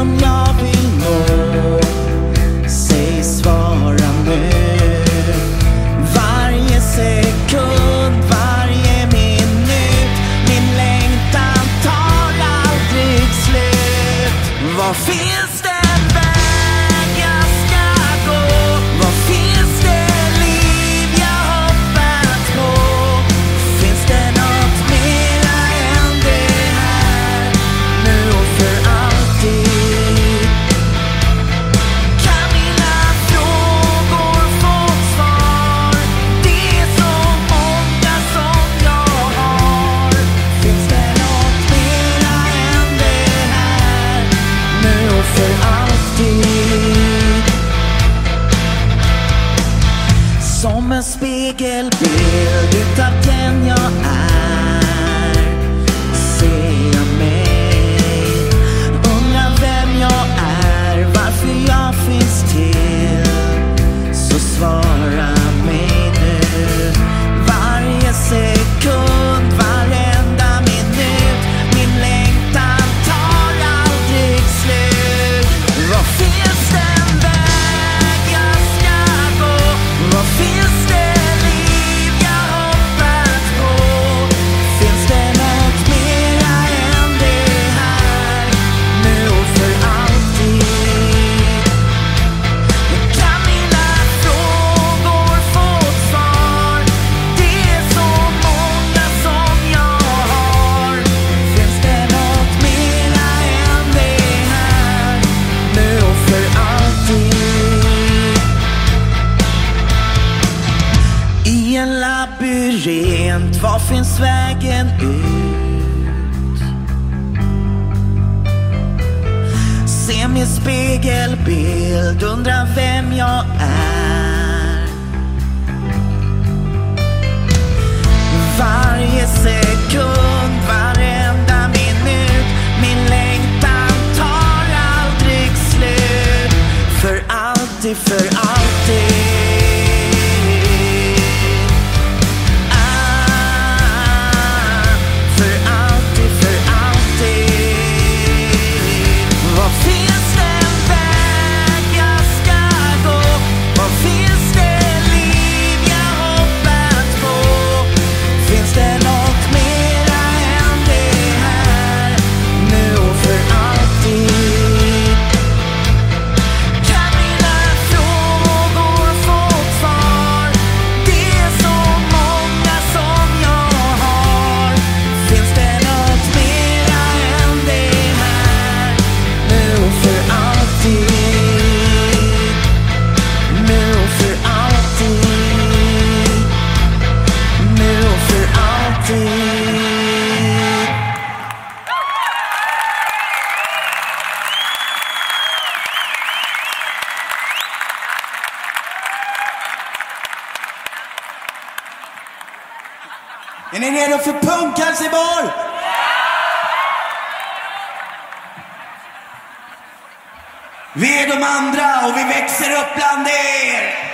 som jag vill nå. Säg svara nu Varje sekund, varje minut. Min längtan tar aldrig slut. Vad finns det finns vägen ut? Se min spegelbild, undra vem jag är. Varje sekund, varenda minut, min längtan tar aldrig slut. För alltid, för alltid. Är ni redo för punk-Helsingborg? Vi är de andra och vi växer upp bland er!